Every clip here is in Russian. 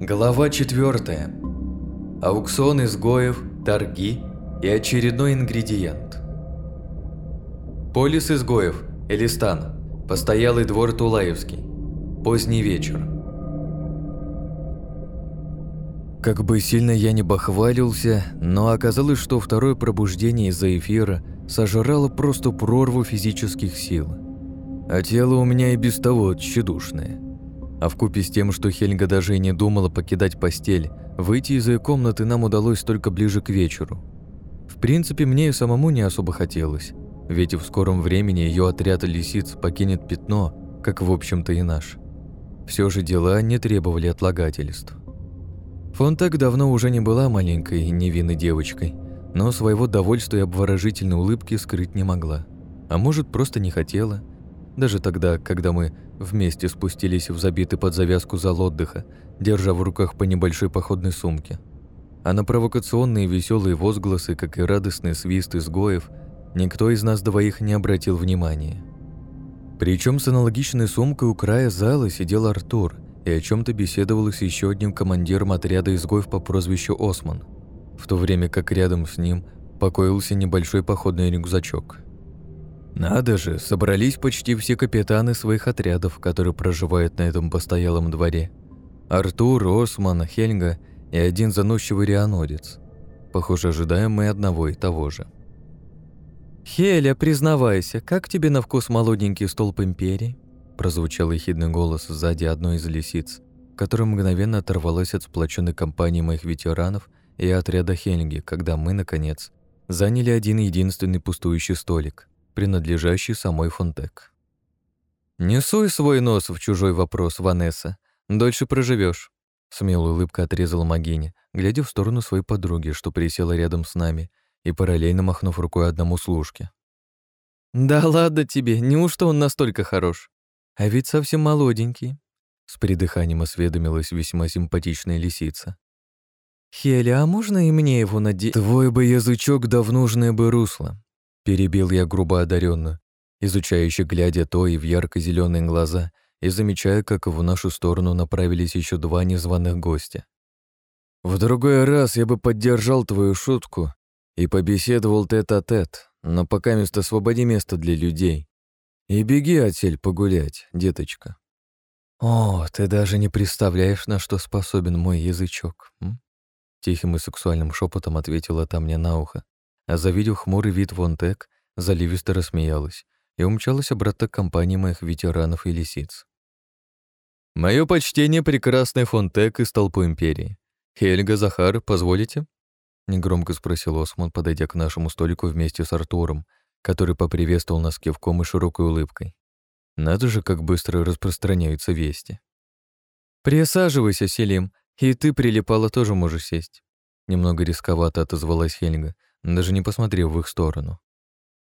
Глава 4. Аукцион изгоев, торги и очередной ингредиент. Полис изгоев, Элистан, постоялый двор Тулаевский. Поздний вечер. Как бы сильно я не бахвалился, но оказалось, что второе пробуждение из-за эфира сожрало просто прорву физических сил. А тело у меня и без того тщедушное. А вкупе с тем, что Хельга даже и не думала покидать постель, выйти из ее комнаты нам удалось только ближе к вечеру. В принципе, мне и самому не особо хотелось, ведь в скором времени ее отряд лисиц покинет пятно, как в общем-то и наш. Все же дела не требовали отлагательств. Фонтак давно уже не была маленькой и невинной девочкой, но своего довольства и обворожительной улыбки скрыть не могла. А может, просто не хотела. Даже тогда, когда мы вместе спустились в забитый под завязку зал отдыха, держа в руках по небольшой походной сумке. А на провокационные веселые возгласы, как и радостный свист изгоев, никто из нас двоих не обратил внимания. Причем с аналогичной сумкой у края зала сидел Артур – и о чем-то беседовала с еще одним командиром отряда изгоев по прозвищу Осман, в то время как рядом с ним покоился небольшой походный рюкзачок. Надо же, собрались почти все капитаны своих отрядов, которые проживают на этом постоялом дворе. Артур, Осман, Хельга и один заносчивый рианодец. Похоже, ожидаем мы одного и того же. «Хеля, признавайся, как тебе на вкус молоденький столб Империи?» прозвучал ехидный голос сзади одной из лисиц, которая мгновенно оторвалась от сплоченной компании моих ветеранов и отряда Хельги, когда мы, наконец, заняли один единственный пустующий столик, принадлежащий самой Фонтек. «Не суй свой нос в чужой вопрос, Ванесса, дольше проживешь. Смелая улыбка отрезала Магиня, глядя в сторону своей подруги, что присела рядом с нами, и параллельно махнув рукой одному служке. «Да ладно тебе, неужто он настолько хорош?» А ведь совсем молоденький. С придыханием осведомилась весьма симпатичная лисица. «Хели, а можно и мне его надеть?» «Твой бы язычок да в нужное бы русло», — перебил я грубо одаренно, изучающе глядя то и в ярко зеленые глаза и замечая, как в нашу сторону направились еще два незваных гостя. «В другой раз я бы поддержал твою шутку и побеседовал тет-а-тет, -тет, но пока место освободи место для людей. И беги отсель погулять, деточка. О, ты даже не представляешь, на что способен мой язычок. М? Тихим и сексуальным шепотом ответила та мне на ухо, а завидев хмурый вид Вонтек, заливисто рассмеялась и умчалась обратно к компании моих ветеранов и лисиц. Мое почтение прекрасной Фонтек из толпы Империи. Хельга, Захар, позволите?» Негромко спросил Осман, подойдя к нашему столику вместе с Артуром, который поприветствовал нас кивком и широкой улыбкой. Надо же, как быстро распространяются вести. «Присаживайся, Селим, и ты прилипала тоже можешь сесть». Немного рисковато отозвалась Хельга, даже не посмотрев в их сторону.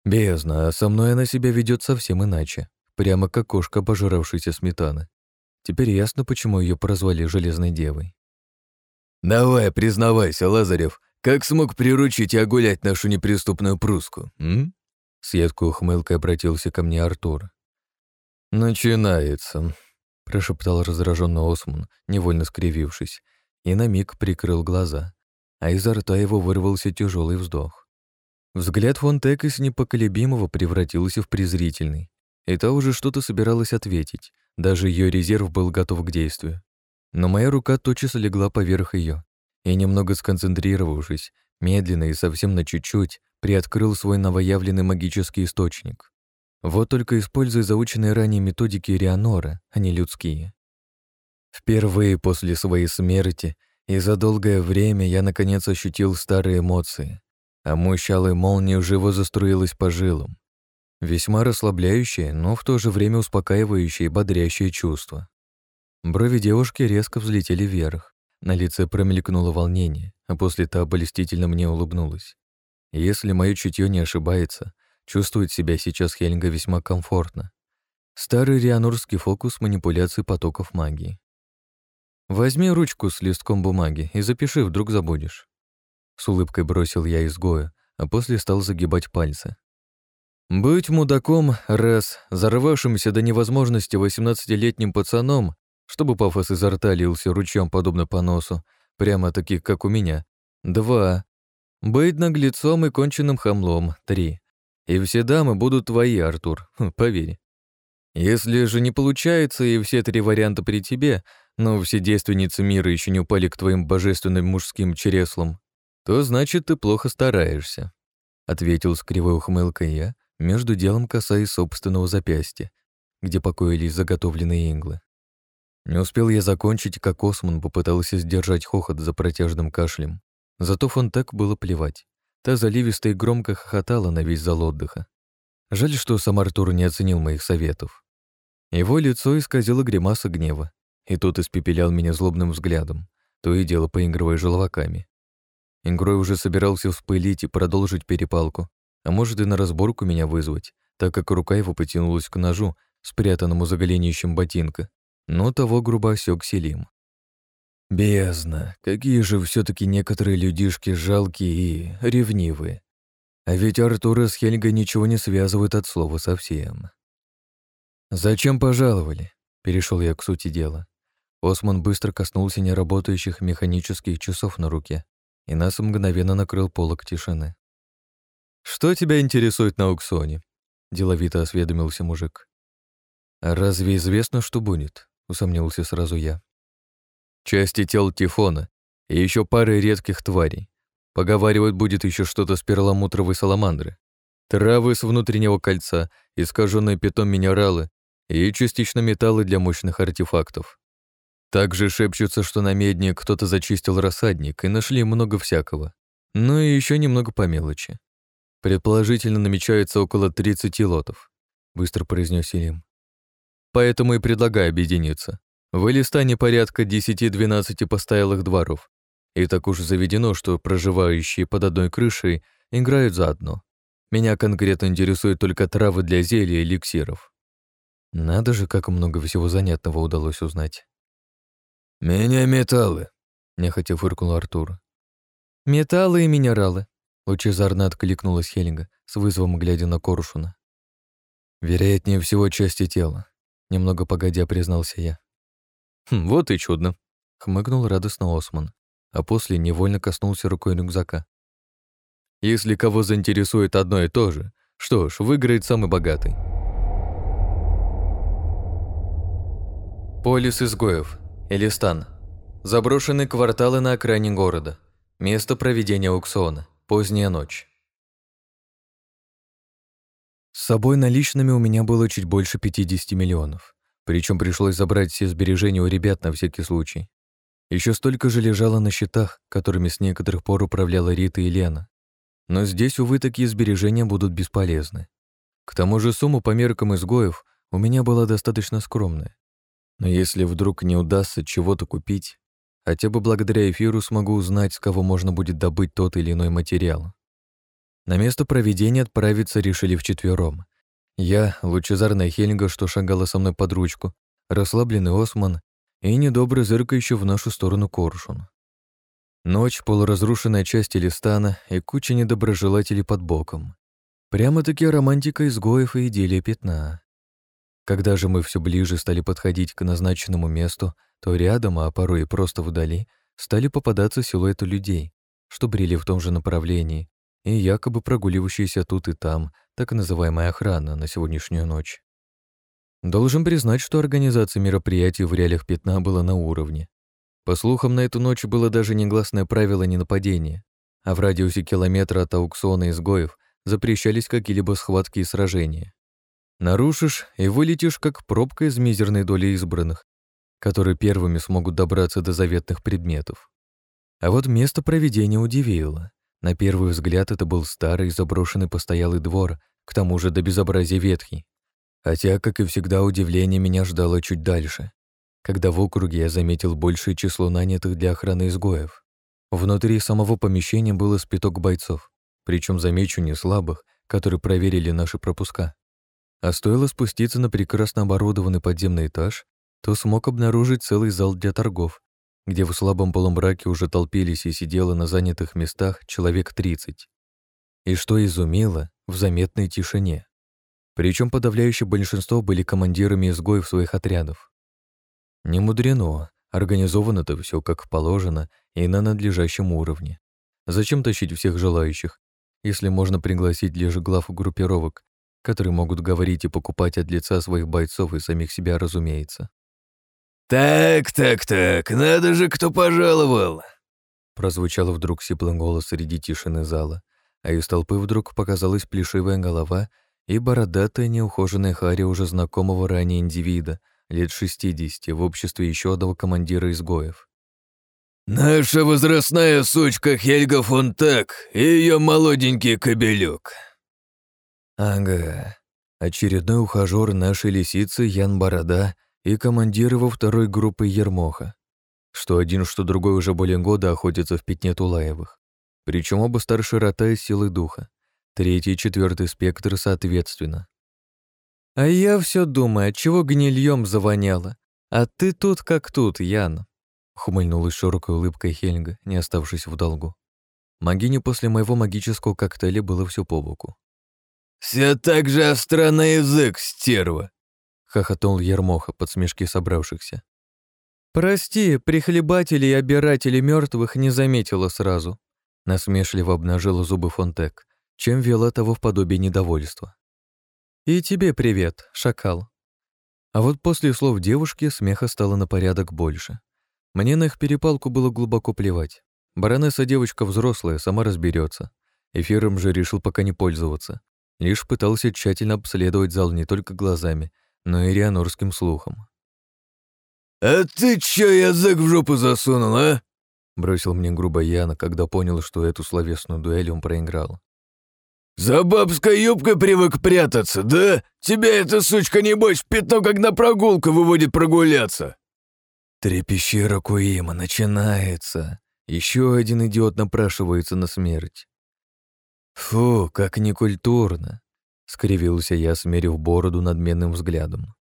«Бездна, а со мной она себя ведет совсем иначе, прямо как кошка, пожиравшаяся сметаны. Теперь ясно, почему ее прозвали Железной Девой». «Давай, признавайся, Лазарев, как смог приручить и огулять нашу неприступную пруску, м?» С едкой ухмылкой обратился ко мне Артур. «Начинается», — прошептал раздраженный Осман, невольно скривившись, и на миг прикрыл глаза, а изо рта его вырвался тяжелый вздох. Взгляд Фонтек из непоколебимого превратился в презрительный, и та уже что-то собиралась ответить, даже ее резерв был готов к действию. Но моя рука тотчас легла поверх ее, и, немного сконцентрировавшись, медленно и совсем на чуть-чуть, приоткрыл свой новоявленный магический источник. Вот только используя заученные ранее методики Рианора, а не людские. Впервые после своей смерти и за долгое время я наконец ощутил старые эмоции, а мощалой молния живо заструилась по жилам. Весьма расслабляющее, но в то же время успокаивающее и бодрящее чувство. Брови девушки резко взлетели вверх, на лице промелькнуло волнение, а после та обольстительно мне улыбнулась. Если мое чутье не ошибается, чувствует себя сейчас Хельга весьма комфортно. Старый рианурский фокус манипуляции потоков магии. «Возьми ручку с листком бумаги и запиши, вдруг забудешь». С улыбкой бросил я изгоя, а после стал загибать пальцы. «Быть мудаком, раз, зарвавшимся до невозможности восемнадцатилетним пацаном, чтобы пафос изо рта лился ручьем подобно по носу, прямо таких, как у меня. Два. Быть наглецом и конченным хамлом. Три. И все дамы будут твои, Артур, хм, поверь. Если же не получается, и все три варианта при тебе, но все действенницы мира еще не упали к твоим божественным мужским чреслам, то значит, ты плохо стараешься», — ответил с кривой ухмылкой я, между делом касаясь собственного запястья, где покоились заготовленные иглы. Не успел я закончить, как Осман попытался сдержать хохот за протяжным кашлем. Зато Фонтек было плевать. Та заливисто и громко хохотала на весь зал отдыха. Жаль, что сам Артур не оценил моих советов. Его лицо исказило гримаса гнева, и тот испепелял меня злобным взглядом, то и дело поигрывая желваками. Ингрой уже собирался вспылить и продолжить перепалку, а может и на разборку меня вызвать, так как рука его потянулась к ножу, спрятанному за голенищем ботинка, но того грубо осёк Селим. Бездна, какие же все таки некоторые людишки жалкие и ревнивые. А ведь Артура с Хельгой ничего не связывает от слова совсем. «Зачем пожаловали?» — перешел я к сути дела. Осман быстро коснулся неработающих механических часов на руке, и нас мгновенно накрыл полок тишины. «Что тебя интересует на аукционе?» — деловито осведомился мужик. «А разве известно, что будет?» — усомнился сразу я. «Части тел Тифона и еще пары редких тварей. Поговаривают, будет еще что-то с перламутровой саламандры. Травы с внутреннего кольца, искаженные питом минералы и частично металлы для мощных артефактов. Также шепчутся, что на медне кто-то зачистил рассадник и нашли много всякого. Ну и еще немного по мелочи. Предположительно, намечается около 30 лотов, быстро произнес Селим. Поэтому и предлагаю объединиться. В Элистане порядка 10-12 постоялых дворов. И так уж заведено, что проживающие под одной крышей играют заодно. Меня конкретно интересуют только травы для зелья и эликсиров. Надо же, как много всего занятного удалось узнать. «Меня металлы», — нехотя фыркнул Артур. «Металлы и минералы», — лучезарно откликнулась Хелинга, с вызовом глядя на Коршуна. «Вероятнее всего, части тела», — немного погодя признался я. «Хм, «Вот и чудно», — хмыкнул радостно Осман, а после невольно коснулся рукой рюкзака. «Если кого заинтересует одно и то же, что ж, выиграет самый богатый». Полис изгоев. Элистан. Заброшенные кварталы на окраине города. Место проведения аукциона. Поздняя ночь. С собой наличными у меня было чуть больше 50 миллионов. Причем пришлось забрать все сбережения у ребят на всякий случай. Еще столько же лежало на счетах, которыми с некоторых пор управляла Рита и Лена. Но здесь, увы, такие сбережения будут бесполезны. К тому же сумма по меркам изгоев у меня была достаточно скромная. Но если вдруг не удастся чего-то купить, хотя бы благодаря эфиру смогу узнать, с кого можно будет добыть тот или иной материал. На место проведения отправиться решили вчетвером. Я, лучезарная Хельга, что шагала со мной под ручку, расслабленный Осман и недобро зыркающий в нашу сторону коршун. Ночь, полуразрушенная часть Элистана и куча недоброжелателей под боком. Прямо-таки романтика изгоев и идиллия пятна. Когда же мы все ближе стали подходить к назначенному месту, то рядом, а порой и просто вдали, стали попадаться силуэты людей, что брели в том же направлении, и якобы прогуливающиеся тут и там, так называемая охрана на сегодняшнюю ночь. Должен признать, что организация мероприятий в реалиях пятна была на уровне. По слухам, на эту ночь было даже негласное правило ненападения, а в радиусе километра от аукциона изгоев запрещались какие-либо схватки и сражения. Нарушишь и вылетишь, как пробка из мизерной доли избранных, которые первыми смогут добраться до заветных предметов. А вот место проведения удивило. На первый взгляд это был старый заброшенный постоялый двор, к тому же до безобразия ветхий. Хотя, как и всегда, удивление меня ждало чуть дальше, когда в округе я заметил большее число нанятых для охраны изгоев. Внутри самого помещения было спиток бойцов, причем замечу не слабых, которые проверили наши пропуска. А стоило спуститься на прекрасно оборудованный подземный этаж, то смог обнаружить целый зал для торгов, где в слабом полумраке уже толпились и сидело на занятых местах человек 30. И что изумило, в заметной тишине. Причем подавляющее большинство были командирами изгоев своих отрядов. Не мудрено, организовано это все как положено и на надлежащем уровне. Зачем тащить всех желающих, если можно пригласить лишь глав группировок, которые могут говорить и покупать от лица своих бойцов и самих себя, разумеется. «Так, так, так, надо же, кто пожаловал!» Прозвучал вдруг сиплый голос среди тишины зала, а из толпы вдруг показалась плешивая голова и бородатая неухоженная Харри уже знакомого ранее индивида, лет 60, в обществе еще одного командира изгоев. «Наша возрастная сучка Хельга фон Так и ее молоденький кобелек». Ага, очередной ухажер нашей лисицы Ян Борода и командир его второй группы Ермоха. Что один, что другой уже более года охотятся в пятне Тулаевых. Причем оба старше рота и силы духа. Третий и четвертый спектр соответственно. А я все думаю, чего гнильем завоняло. А ты тут как тут, Ян. Хмыльнулась широкой улыбкой Хельга, не оставшись в долгу. Магине после моего магического коктейля было все по боку. «Все так же остро на язык, стерва!» — хохотнул Ермоха под смешки собравшихся. «Прости, прихлебатели и обиратели мертвых не заметила сразу», — насмешливо обнажила зубы Фонтек, чем вела того в подобие недовольства. «И тебе привет, шакал». А вот после слов девушки смеха стало на порядок больше. Мне на их перепалку было глубоко плевать. Баронесса девочка взрослая, сама разберется. Эфиром же решил пока не пользоваться. Лишь пытался тщательно обследовать зал не только глазами, но и рианорским слухом. «А ты чё язык в жопу засунул, а?» Бросил мне грубо Яна, когда понял, что эту словесную дуэль он проиграл. «За бабской юбкой привык прятаться, да? Тебя эта сучка, небось, пятно, как на прогулку выводит прогуляться!» Трепещи Ракуима начинается. Еще один идиот напрашивается на смерть. «Фу, как некультурно!» — скривился я, смерив бороду надменным взглядом.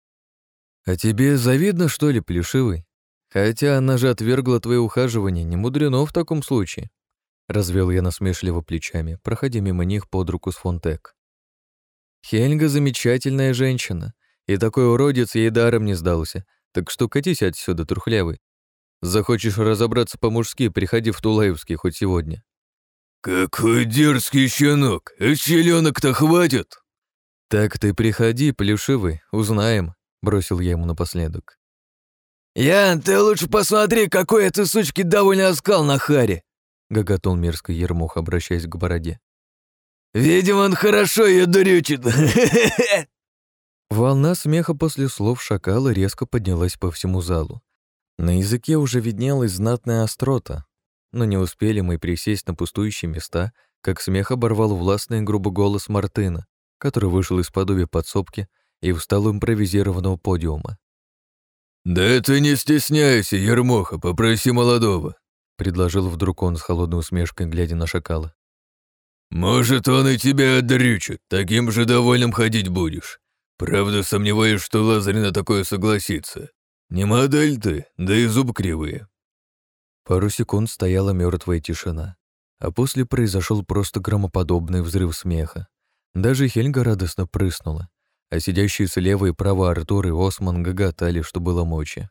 «А тебе завидно, что ли, плешивый? Хотя она же отвергла твое ухаживание, не мудрено в таком случае». Развел я насмешливо плечами, проходя мимо них под руку с Фонтек. Хельга замечательная женщина, и такой уродец ей даром не сдался, так что катись отсюда, трухлявый. Захочешь разобраться по-мужски, приходи в Тулаевский хоть сегодня. «Какой дерзкий щенок! А щеленок-то хватит!» «Так ты приходи, плюшивый, узнаем», — бросил я ему напоследок. «Ян, ты лучше посмотри, какой ты, сучки, довольно оскал на харе!» — гоготал мерзко Ермух, обращаясь к бороде. «Видимо, он хорошо ее дрючит!» Волна смеха после слов шакала резко поднялась по всему залу. На языке уже виднелась знатная острота, но не успели мы присесть на пустующие места, как смех оборвал властный грубый голос Мартына, который вышел из подобия подсобки и встал у импровизированного подиума. «Да ты не стесняйся, Ермоха, попроси молодого», — предложил вдруг он с холодной усмешкой, глядя на шакала. «Может, он и тебя отдрючит, таким же довольным ходить будешь. Правда, сомневаюсь, что Лазарь на такое согласится. Не модель ты, да и зуб кривые». Пару секунд стояла мертвая тишина, а после произошел просто громоподобный взрыв смеха. Даже Хельга радостно прыснула, а сидящие слева и право Артур и Осман гоготали, что было мочи.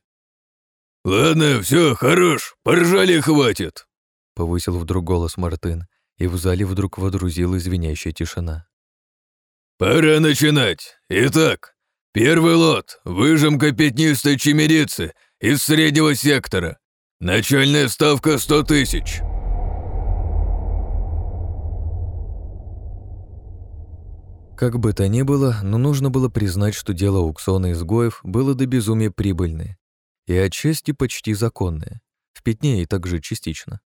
«Ладно, все, хорош, поржали хватит!» Повысил вдруг голос Мартын, и в зале вдруг водрузила звенящая тишина. «Пора начинать. Итак, первый лот — выжимка пятнистой чемерицы из среднего сектора. Начальная ставка сто тысяч. Как бы то ни было, но нужно было признать, что дело аукциона изгоев было до безумия прибыльное и отчасти почти законное, в пятне и также частично.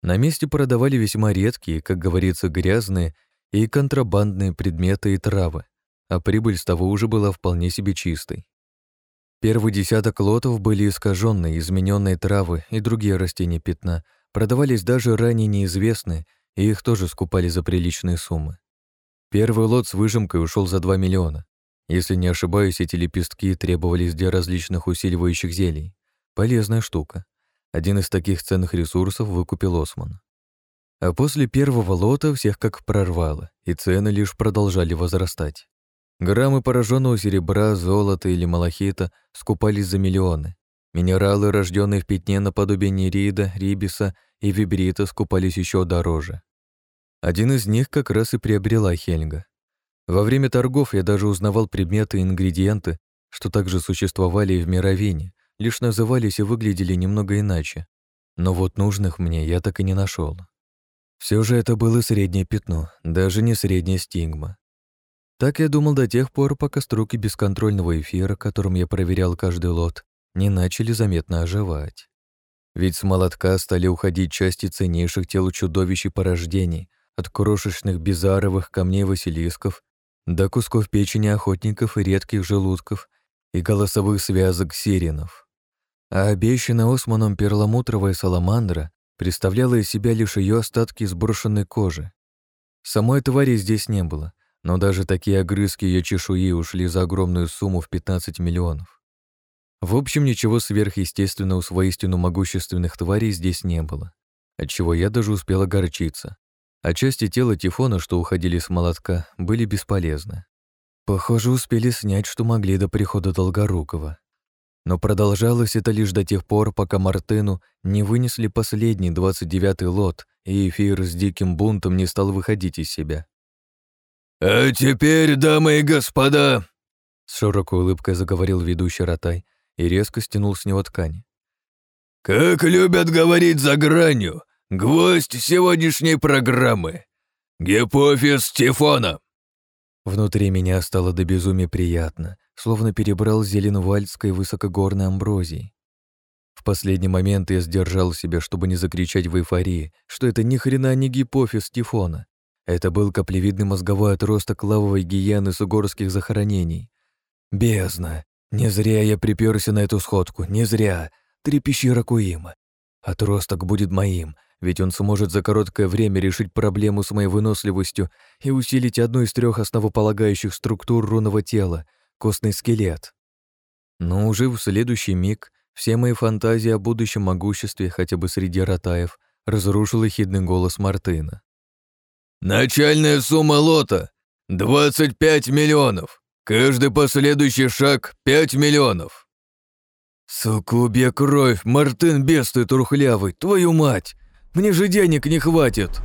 На месте продавали весьма редкие, как говорится, грязные и контрабандные предметы и травы, а прибыль с того уже была вполне себе чистой. Первый десяток лотов были искаженные, измененные травы и другие растения пятна, продавались даже ранее неизвестные, и их тоже скупали за приличные суммы. Первый лот с выжимкой ушел за 2 миллиона. Если не ошибаюсь, эти лепестки требовались для различных усиливающих зелий. Полезная штука. Один из таких ценных ресурсов выкупил Осман. А после первого лота всех как прорвало, и цены лишь продолжали возрастать. Граммы пораженного серебра, золота или малахита скупались за миллионы, Минералы, рожденные в пятне наподобие нерида, рибиса и вибрита, скупались еще дороже. Один из них как раз и приобрела Хельга. Во время торгов я даже узнавал предметы и ингредиенты, что также существовали и в мировине, лишь назывались и выглядели немного иначе. Но вот нужных мне я так и не нашел. Все же это было среднее пятно, даже не средняя стигма. Так я думал до тех пор, пока струки бесконтрольного эфира, которым я проверял каждый лот, не начали заметно оживать. Ведь с молотка стали уходить части ценнейших тел чудовищ и порождений, от крошечных бизаровых камней василисков до кусков печени охотников и редких желудков и голосовых связок сиренов. А обещанная Османом перламутровая саламандра представляла из себя лишь ее остатки сброшенной кожи. Самой твари здесь не было, но даже такие огрызки ее чешуи ушли за огромную сумму в 15 миллионов. В общем, ничего сверхъестественного с воистину могущественных тварей здесь не было, отчего я даже успел огорчиться. А части тела Тифона, что уходили с молотка, были бесполезны. Похоже, успели снять, что могли до прихода Долгорукова. Но продолжалось это лишь до тех пор, пока Мартыну не вынесли последний, 29-й лот, и эфир с диким бунтом не стал выходить из себя. «А теперь, дамы и господа!» С широкой улыбкой заговорил ведущий Ротай и резко стянул с него ткань. «Как любят говорить за гранью, гвоздь сегодняшней программы — гипофиз Тифона!» Внутри меня стало до безумия приятно, словно перебрал зеленовальдской высокогорной амброзии. В последний момент я сдержал себя, чтобы не закричать в эйфории, что это ни хрена не гипофиз Тифона. Это был каплевидный мозговой отросток лавовой гиены с угорских захоронений. Бездна! Не зря я приперся на эту сходку, не зря. Трепещи Ракуима. Отросток будет моим, ведь он сможет за короткое время решить проблему с моей выносливостью и усилить одну из трех основополагающих структур рунного тела — костный скелет. Но уже в следующий миг все мои фантазии о будущем могуществе хотя бы среди ротаев разрушил ехидный голос Мартына. «Начальная сумма лота — 25 миллионов. Каждый последующий шаг — 5 миллионов». «Сукубья кровь, Мартын бес ты трухлявый, твою мать! Мне же денег не хватит!»